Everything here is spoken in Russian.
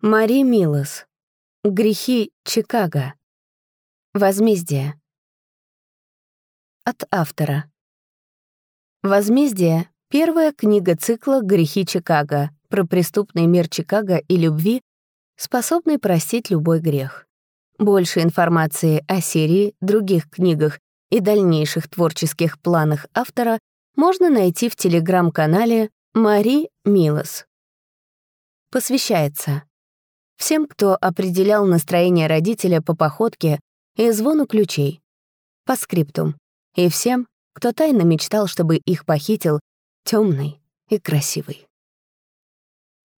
Мари Милос. Грехи Чикаго. Возмездие. От автора. Возмездие — первая книга цикла «Грехи Чикаго» про преступный мир Чикаго и любви, способный простить любой грех. Больше информации о серии, других книгах и дальнейших творческих планах автора можно найти в телеграм-канале Мари Милос. Посвящается всем, кто определял настроение родителя по походке и звону ключей, по скриптум, и всем, кто тайно мечтал, чтобы их похитил темный и красивый.